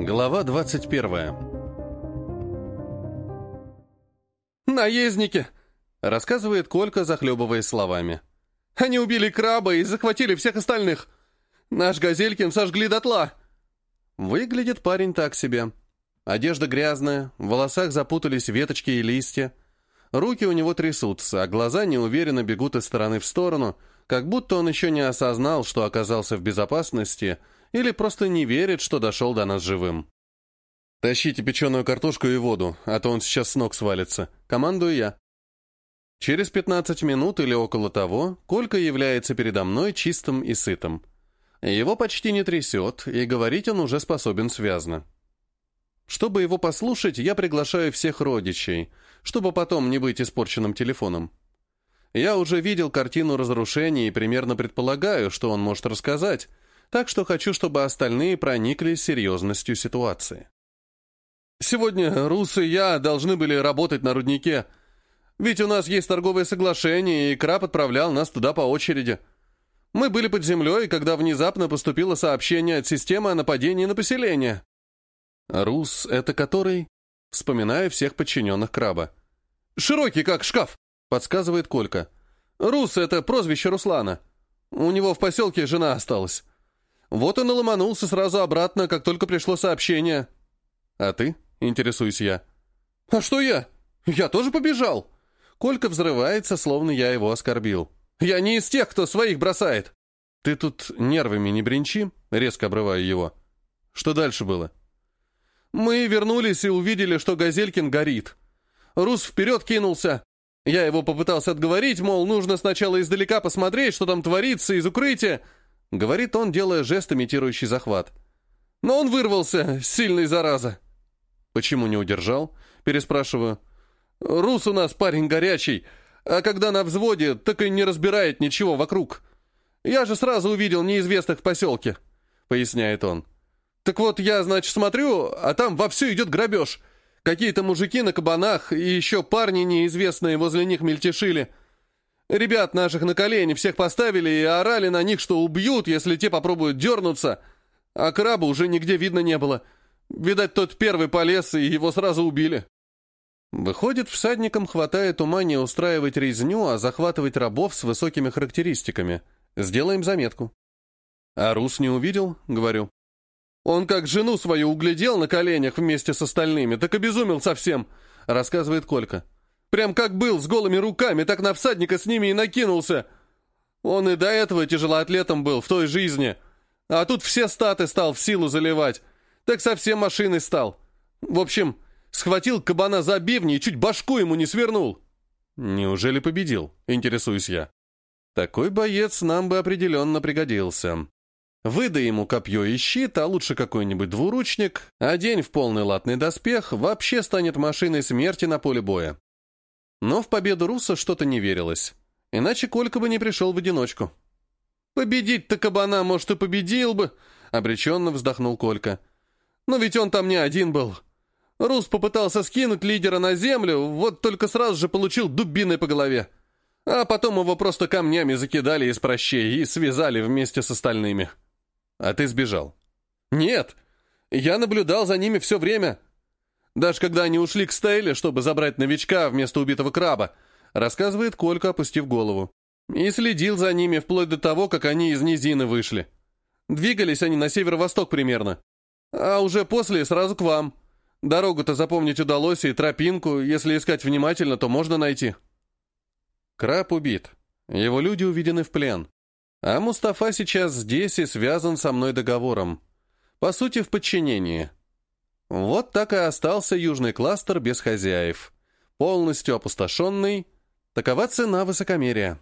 Глава 21. «Наездники!» — рассказывает Колька, захлебываясь словами. «Они убили краба и захватили всех остальных. Наш Газелькин сожгли дотла». Выглядит парень так себе. Одежда грязная, в волосах запутались веточки и листья. Руки у него трясутся, а глаза неуверенно бегут из стороны в сторону, как будто он еще не осознал, что оказался в безопасности — или просто не верит, что дошел до нас живым. «Тащите печеную картошку и воду, а то он сейчас с ног свалится. Командую я». Через 15 минут или около того Колька является передо мной чистым и сытым. Его почти не трясет, и говорить он уже способен связно. Чтобы его послушать, я приглашаю всех родичей, чтобы потом не быть испорченным телефоном. Я уже видел картину разрушений и примерно предполагаю, что он может рассказать, так что хочу, чтобы остальные прониклись серьезностью ситуации. «Сегодня Рус и я должны были работать на руднике. Ведь у нас есть торговое соглашение, и Краб отправлял нас туда по очереди. Мы были под землей, когда внезапно поступило сообщение от системы о нападении на поселение». «Рус — это который?» Вспоминаю всех подчиненных Краба. «Широкий, как шкаф», — подсказывает Колька. «Рус — это прозвище Руслана. У него в поселке жена осталась. Вот он и ломанулся сразу обратно, как только пришло сообщение. «А ты?» — интересуюсь я. «А что я? Я тоже побежал!» Колька взрывается, словно я его оскорбил. «Я не из тех, кто своих бросает!» «Ты тут нервами не бренчи?» — резко обрываю его. «Что дальше было?» «Мы вернулись и увидели, что Газелькин горит. Рус вперед кинулся. Я его попытался отговорить, мол, нужно сначала издалека посмотреть, что там творится, из укрытия, — говорит он, делая жест, имитирующий захват. «Но он вырвался, сильный зараза!» «Почему не удержал?» — переспрашиваю. «Рус у нас парень горячий, а когда на взводе, так и не разбирает ничего вокруг. Я же сразу увидел неизвестных в поселке», — поясняет он. «Так вот, я, значит, смотрю, а там вовсю идет грабеж. Какие-то мужики на кабанах и еще парни неизвестные возле них мельтешили». Ребят наших на колени всех поставили и орали на них, что убьют, если те попробуют дернуться. А краба уже нигде видно не было. Видать, тот первый полез, и его сразу убили. Выходит, всадникам хватает ума не устраивать резню, а захватывать рабов с высокими характеристиками. Сделаем заметку. А Рус не увидел, говорю. Он как жену свою углядел на коленях вместе с остальными, так обезумел совсем, рассказывает Колька. Прям как был, с голыми руками, так на всадника с ними и накинулся. Он и до этого тяжелоатлетом был, в той жизни. А тут все статы стал в силу заливать. Так совсем машиной стал. В общем, схватил кабана за бивни и чуть башку ему не свернул. Неужели победил? Интересуюсь я. Такой боец нам бы определенно пригодился. Выдай ему копье и щит, а лучше какой-нибудь двуручник, одень в полный латный доспех, вообще станет машиной смерти на поле боя. Но в победу Руса что-то не верилось. Иначе Колька бы не пришел в одиночку. «Победить-то кабана, может, и победил бы», — обреченно вздохнул Колька. «Но ведь он там не один был. Рус попытался скинуть лидера на землю, вот только сразу же получил дубиной по голове. А потом его просто камнями закидали из прощей и связали вместе с остальными». «А ты сбежал?» «Нет. Я наблюдал за ними все время. Даже когда они ушли к Стейле, чтобы забрать новичка вместо убитого краба, рассказывает Колька, опустив голову. И следил за ними вплоть до того, как они из низины вышли. Двигались они на северо-восток примерно. А уже после сразу к вам. Дорогу-то запомнить удалось, и тропинку, если искать внимательно, то можно найти. Краб убит. Его люди уведены в плен. А Мустафа сейчас здесь и связан со мной договором. По сути, в подчинении. Вот так и остался южный кластер без хозяев. Полностью опустошенный. Такова цена высокомерия.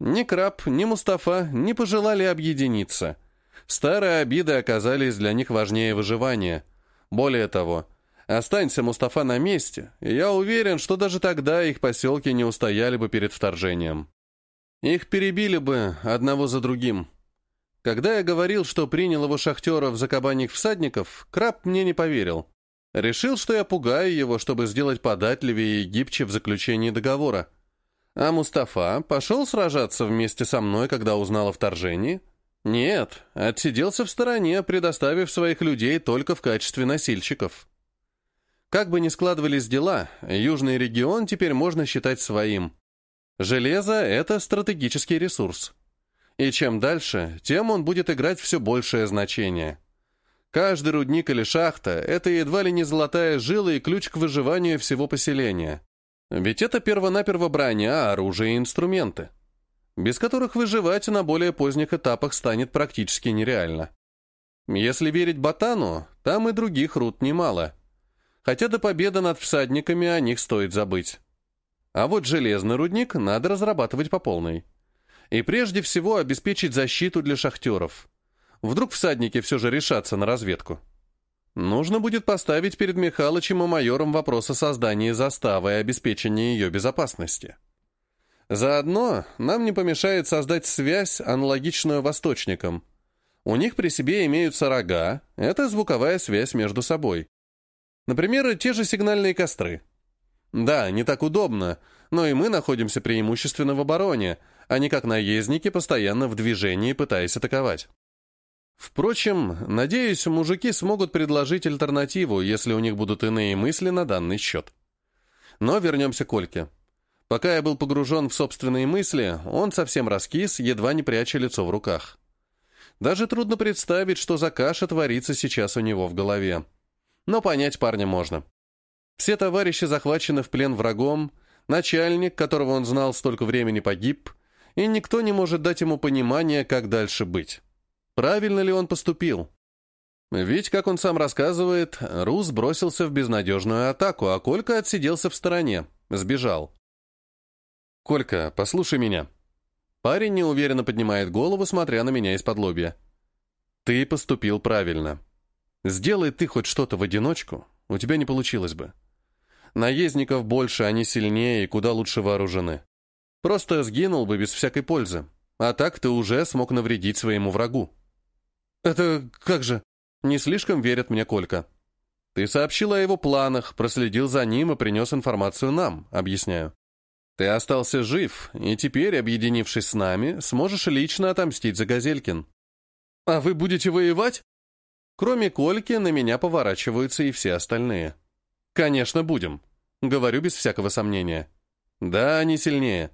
Ни Краб, ни Мустафа не пожелали объединиться. Старые обиды оказались для них важнее выживания. Более того, останься Мустафа на месте, я уверен, что даже тогда их поселки не устояли бы перед вторжением. Их перебили бы одного за другим. Когда я говорил, что принял его шахтеров за кабаних всадников, Краб мне не поверил. Решил, что я пугаю его, чтобы сделать податливее и гибче в заключении договора. А Мустафа пошел сражаться вместе со мной, когда узнал о вторжении. Нет, отсиделся в стороне, предоставив своих людей только в качестве носильщиков. Как бы ни складывались дела, южный регион теперь можно считать своим. Железо — это стратегический ресурс. И чем дальше, тем он будет играть все большее значение. Каждый рудник или шахта — это едва ли не золотая жила и ключ к выживанию всего поселения. Ведь это первонаперво броня, оружие и инструменты, без которых выживать на более поздних этапах станет практически нереально. Если верить Ботану, там и других руд немало. Хотя до победы над всадниками о них стоит забыть. А вот железный рудник надо разрабатывать по полной. И прежде всего обеспечить защиту для шахтеров. Вдруг всадники все же решатся на разведку. Нужно будет поставить перед Михалычем и майором вопрос о создании заставы и обеспечении ее безопасности. Заодно нам не помешает создать связь, аналогичную восточникам. У них при себе имеются рога, это звуковая связь между собой. Например, те же сигнальные костры. Да, не так удобно, но и мы находимся преимущественно в обороне, а не как наездники, постоянно в движении, пытаясь атаковать. Впрочем, надеюсь, мужики смогут предложить альтернативу, если у них будут иные мысли на данный счет. Но вернемся к Ольке. Пока я был погружен в собственные мысли, он совсем раскис, едва не пряча лицо в руках. Даже трудно представить, что за каша творится сейчас у него в голове. Но понять парня можно. Все товарищи захвачены в плен врагом, начальник, которого он знал столько времени, погиб, и никто не может дать ему понимания, как дальше быть. Правильно ли он поступил? Ведь, как он сам рассказывает, Рус бросился в безнадежную атаку, а Колька отсиделся в стороне, сбежал. «Колька, послушай меня». Парень неуверенно поднимает голову, смотря на меня из-под лобья. «Ты поступил правильно. Сделай ты хоть что-то в одиночку, у тебя не получилось бы. Наездников больше, они сильнее и куда лучше вооружены. Просто сгинул бы без всякой пользы, а так ты уже смог навредить своему врагу». «Это как же?» Не слишком верят мне Колька. «Ты сообщил о его планах, проследил за ним и принес информацию нам», объясняю. «Ты остался жив, и теперь, объединившись с нами, сможешь лично отомстить за Газелькин». «А вы будете воевать?» Кроме Кольки, на меня поворачиваются и все остальные. «Конечно, будем», — говорю без всякого сомнения. «Да, они сильнее.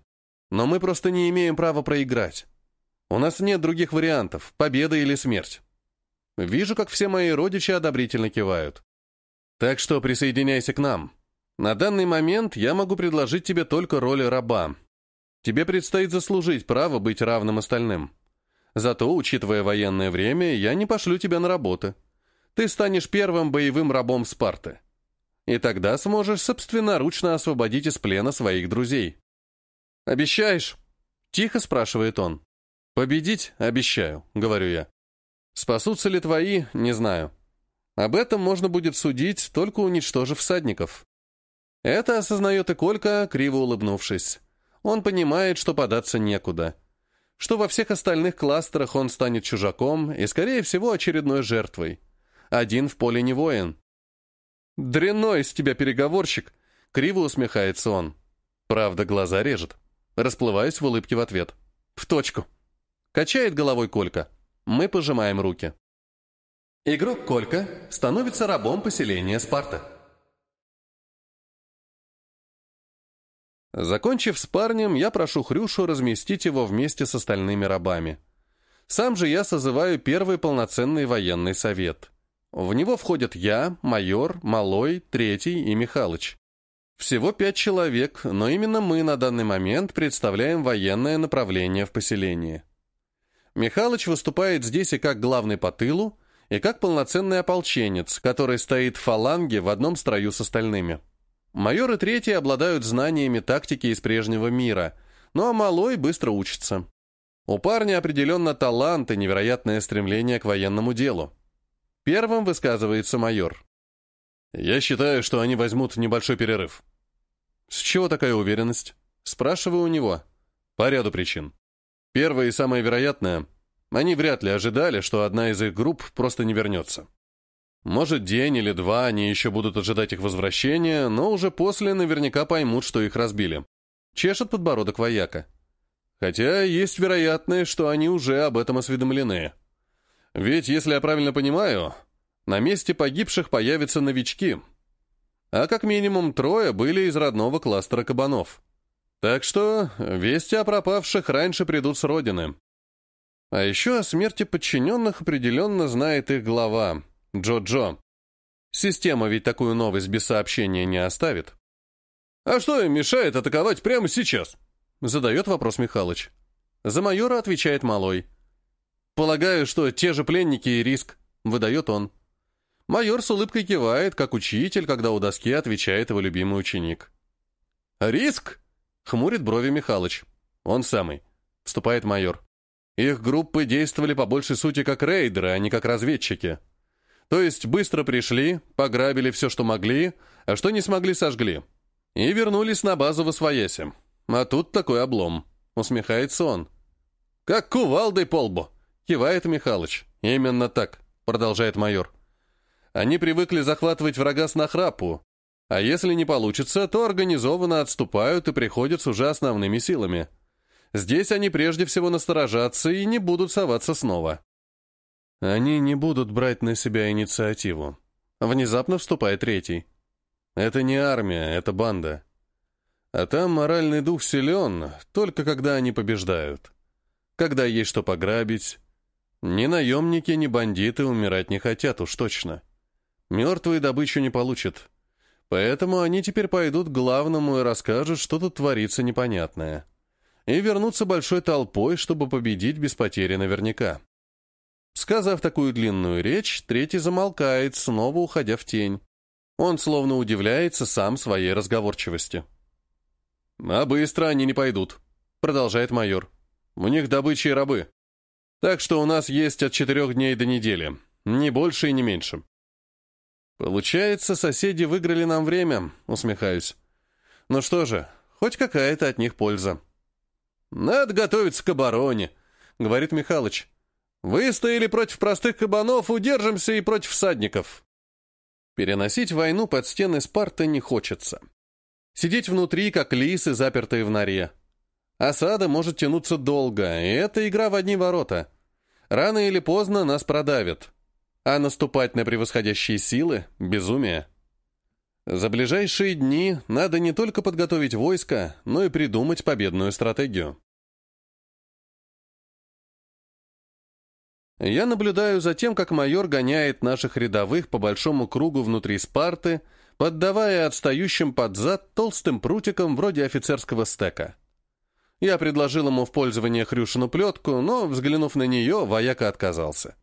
Но мы просто не имеем права проиграть. У нас нет других вариантов, победа или смерть. Вижу, как все мои родичи одобрительно кивают. Так что присоединяйся к нам. На данный момент я могу предложить тебе только роль раба. Тебе предстоит заслужить право быть равным остальным. Зато, учитывая военное время, я не пошлю тебя на работы. Ты станешь первым боевым рабом Спарты. И тогда сможешь собственноручно освободить из плена своих друзей. «Обещаешь?» — тихо спрашивает он. «Победить обещаю», — говорю я. «Спасутся ли твои, не знаю. Об этом можно будет судить, только уничтожив всадников». Это осознает и Колька, криво улыбнувшись. Он понимает, что податься некуда. Что во всех остальных кластерах он станет чужаком и, скорее всего, очередной жертвой. Один в поле не воин. «Дрянной из тебя переговорщик!» — криво усмехается он. Правда, глаза режет. Расплываюсь в улыбке в ответ. «В точку!» Качает головой Колька. Мы пожимаем руки. Игрок Колька становится рабом поселения Спарта. Закончив с парнем, я прошу Хрюшу разместить его вместе с остальными рабами. Сам же я созываю первый полноценный военный совет. В него входят я, майор, Малой, Третий и Михалыч. Всего пять человек, но именно мы на данный момент представляем военное направление в поселении. Михалыч выступает здесь и как главный по тылу, и как полноценный ополченец, который стоит в фаланге в одном строю с остальными. Майор и третий обладают знаниями тактики из прежнего мира, ну а малой быстро учится. У парня определенно талант и невероятное стремление к военному делу. Первым высказывается майор. «Я считаю, что они возьмут небольшой перерыв». «С чего такая уверенность?» Спрашиваю у него. «По ряду причин. Первое и самое вероятное, они вряд ли ожидали, что одна из их групп просто не вернется. Может, день или два они еще будут ожидать их возвращения, но уже после наверняка поймут, что их разбили. Чешет подбородок вояка. Хотя есть вероятность, что они уже об этом осведомлены. Ведь, если я правильно понимаю, на месте погибших появятся новички. А как минимум трое были из родного кластера кабанов. Так что вести о пропавших раньше придут с родины. А еще о смерти подчиненных определенно знает их глава, Джо-Джо. Система ведь такую новость без сообщения не оставит. «А что им мешает атаковать прямо сейчас?» Задает вопрос Михалыч. За майора отвечает Малой. «Полагаю, что те же пленники и риск», — выдает он. Майор с улыбкой кивает, как учитель, когда у доски отвечает его любимый ученик. «Риск?» — хмурит брови Михалыч. «Он самый», — вступает майор. Их группы действовали по большей сути как рейдеры, а не как разведчики. То есть быстро пришли, пограбили все, что могли, а что не смогли, сожгли. И вернулись на базу в Освоясе. А тут такой облом. Усмехается он. «Как кувалдой по лбу!» Кивает Михалыч. «Именно так», продолжает майор. «Они привыкли захватывать врага с нахрапу, а если не получится, то организованно отступают и приходят с уже основными силами. Здесь они прежде всего насторожатся и не будут соваться снова. Они не будут брать на себя инициативу. Внезапно вступает третий. Это не армия, это банда. А там моральный дух силен, только когда они побеждают. Когда есть что пограбить. Ни наемники, ни бандиты умирать не хотят, уж точно. Мертвые добычу не получат. Поэтому они теперь пойдут к главному и расскажут, что тут творится непонятное и вернуться большой толпой, чтобы победить без потери наверняка. Сказав такую длинную речь, третий замолкает, снова уходя в тень. Он словно удивляется сам своей разговорчивости. «А быстро они не пойдут», — продолжает майор. «У них добыча и рабы. Так что у нас есть от четырех дней до недели. Ни больше и не меньше». «Получается, соседи выиграли нам время», — усмехаюсь. «Ну что же, хоть какая-то от них польза». «Надо готовиться к обороне», — говорит Михалыч. «Выстояли против простых кабанов, удержимся и против всадников». Переносить войну под стены Спарты не хочется. Сидеть внутри, как лисы, запертые в норе. Осада может тянуться долго, и это игра в одни ворота. Рано или поздно нас продавят. А наступать на превосходящие силы — безумие. За ближайшие дни надо не только подготовить войско, но и придумать победную стратегию. Я наблюдаю за тем, как майор гоняет наших рядовых по большому кругу внутри Спарты, поддавая отстающим под зад толстым прутиком вроде офицерского стека. Я предложил ему в пользование Хрюшину плетку, но, взглянув на нее, вояка отказался.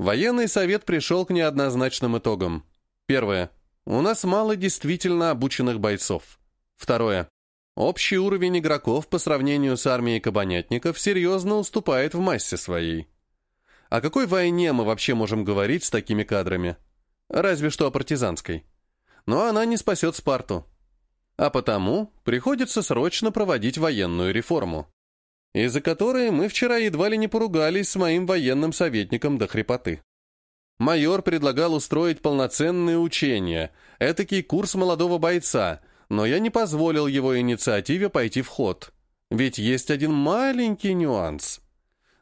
Военный совет пришел к неоднозначным итогам. Первое. У нас мало действительно обученных бойцов. Второе. Общий уровень игроков по сравнению с армией кабанятников серьезно уступает в массе своей. О какой войне мы вообще можем говорить с такими кадрами? Разве что о партизанской. Но она не спасет Спарту. А потому приходится срочно проводить военную реформу, из-за которой мы вчера едва ли не поругались с моим военным советником до хрипоты. Майор предлагал устроить полноценные учения, этакий курс молодого бойца, но я не позволил его инициативе пойти в ход. Ведь есть один маленький нюанс.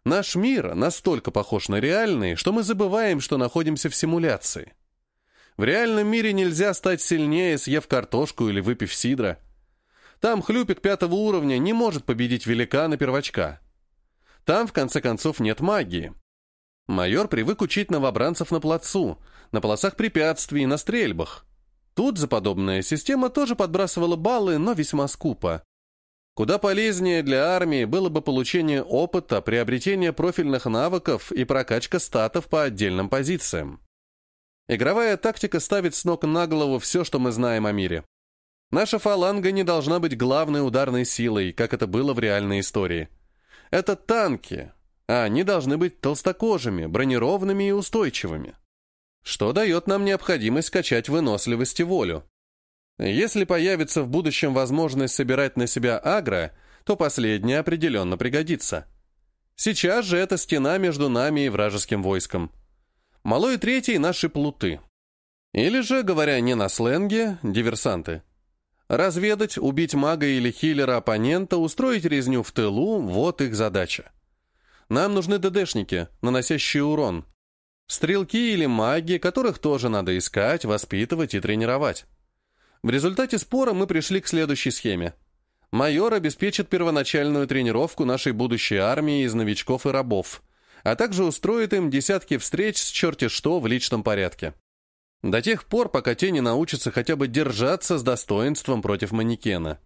Наш мир настолько похож на реальный, что мы забываем, что находимся в симуляции. В реальном мире нельзя стать сильнее, съев картошку или выпив сидра. Там хлюпик пятого уровня не может победить великана-первачка. Там, в конце концов, нет магии. Майор привык учить новобранцев на плацу, на полосах препятствий, на стрельбах. Тут за подобная система тоже подбрасывала баллы, но весьма скупо. Куда полезнее для армии было бы получение опыта, приобретение профильных навыков и прокачка статов по отдельным позициям. Игровая тактика ставит с ног на голову все, что мы знаем о мире. Наша фаланга не должна быть главной ударной силой, как это было в реальной истории. Это танки, а они должны быть толстокожими, бронированными и устойчивыми. Что дает нам необходимость качать выносливость и волю. Если появится в будущем возможность собирать на себя агро, то последнее определенно пригодится. Сейчас же это стена между нами и вражеским войском. Малой третий — наши плуты. Или же, говоря не на сленге, диверсанты. Разведать, убить мага или хиллера оппонента, устроить резню в тылу – вот их задача. Нам нужны ДДшники, наносящие урон. Стрелки или маги, которых тоже надо искать, воспитывать и тренировать. В результате спора мы пришли к следующей схеме. Майор обеспечит первоначальную тренировку нашей будущей армии из новичков и рабов, а также устроит им десятки встреч с черти что в личном порядке. До тех пор, пока те не научатся хотя бы держаться с достоинством против манекена.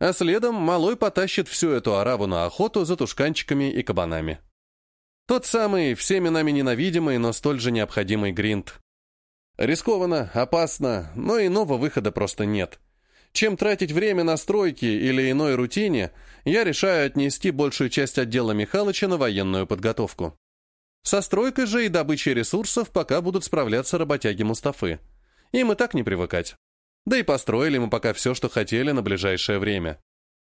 А следом малой потащит всю эту араву на охоту за тушканчиками и кабанами. Тот самый, всеми нами ненавидимый, но столь же необходимый гринт. Рискованно, опасно, но иного выхода просто нет. Чем тратить время на стройки или иной рутине, я решаю отнести большую часть отдела Михалыча на военную подготовку. Со стройкой же и добычей ресурсов пока будут справляться работяги Мустафы. Им и так не привыкать. Да и построили мы пока все, что хотели на ближайшее время.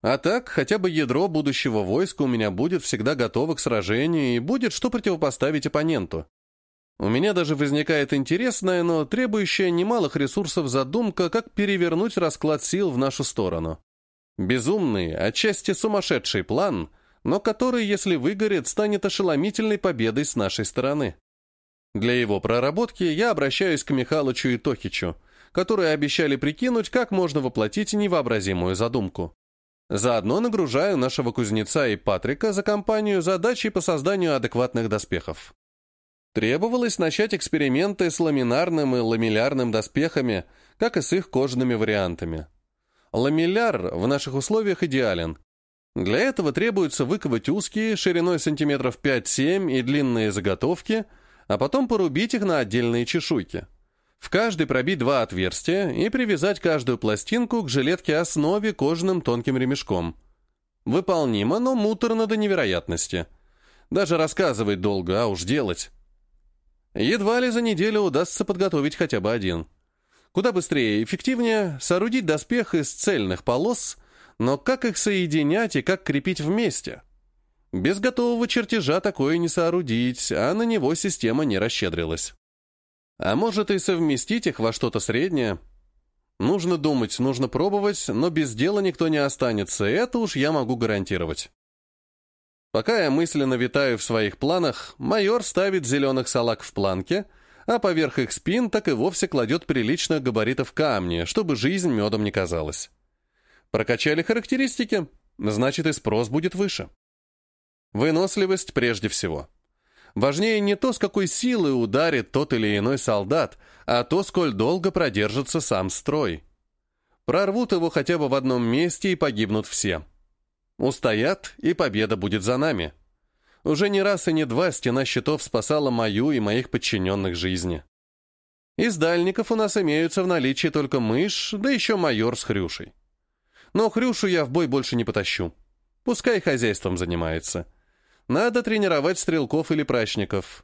А так, хотя бы ядро будущего войска у меня будет всегда готово к сражению и будет что противопоставить оппоненту. У меня даже возникает интересная, но требующая немалых ресурсов задумка, как перевернуть расклад сил в нашу сторону. Безумный, отчасти сумасшедший план — но который, если выгорит, станет ошеломительной победой с нашей стороны. Для его проработки я обращаюсь к Михалычу и Тохичу, которые обещали прикинуть, как можно воплотить невообразимую задумку. Заодно нагружаю нашего кузнеца и Патрика за компанию задачей по созданию адекватных доспехов. Требовалось начать эксперименты с ламинарным и ламеллярным доспехами, как и с их кожаными вариантами. Ламелляр в наших условиях идеален, для этого требуется выковать узкие, шириной сантиметров 5-7 и длинные заготовки, а потом порубить их на отдельные чешуйки. В каждой пробить два отверстия и привязать каждую пластинку к жилетке основе кожаным тонким ремешком. Выполнимо, но муторно до невероятности. Даже рассказывать долго, а уж делать. Едва ли за неделю удастся подготовить хотя бы один. Куда быстрее и эффективнее соорудить доспех из цельных полос – но как их соединять и как крепить вместе? Без готового чертежа такое не соорудить, а на него система не расщедрилась. А может и совместить их во что-то среднее? Нужно думать, нужно пробовать, но без дела никто не останется, это уж я могу гарантировать. Пока я мысленно витаю в своих планах, майор ставит зеленых салак в планке, а поверх их спин так и вовсе кладет приличных габаритов камни, чтобы жизнь медом не казалась. Прокачали характеристики, значит и спрос будет выше. Выносливость прежде всего. Важнее не то, с какой силой ударит тот или иной солдат, а то, сколь долго продержится сам строй. Прорвут его хотя бы в одном месте и погибнут все. Устоят, и победа будет за нами. Уже не раз и не два стена щитов спасала мою и моих подчиненных жизни. Из дальников у нас имеются в наличии только мышь, да еще майор с хрюшей. Но Хрюшу я в бой больше не потащу. Пускай хозяйством занимается. Надо тренировать стрелков или прачников.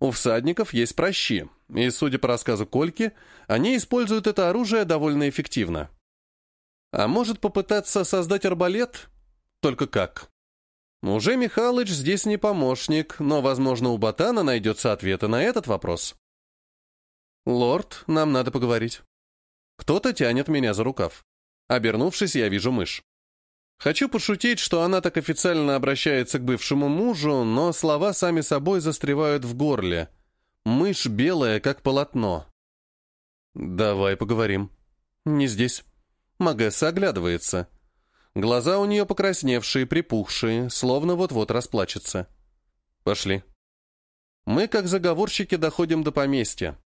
У всадников есть пращи, и, судя по рассказу Кольки, они используют это оружие довольно эффективно. А может попытаться создать арбалет? Только как? Уже Михалыч здесь не помощник, но, возможно, у Ботана найдется ответы на этот вопрос. «Лорд, нам надо поговорить». Кто-то тянет меня за рукав. Обернувшись, я вижу мышь. Хочу пошутить, что она так официально обращается к бывшему мужу, но слова сами собой застревают в горле. Мышь белая, как полотно. «Давай поговорим». «Не здесь». Магесса оглядывается. Глаза у нее покрасневшие, припухшие, словно вот-вот расплачется. «Пошли». Мы, как заговорщики, доходим до поместья.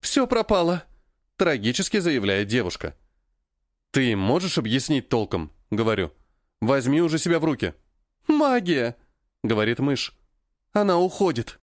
«Все пропало», — трагически заявляет девушка. «Ты можешь объяснить толком?» — говорю. «Возьми уже себя в руки». «Магия!» — говорит мышь. «Она уходит».